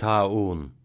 Taun.